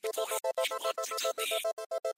people you want to tell me.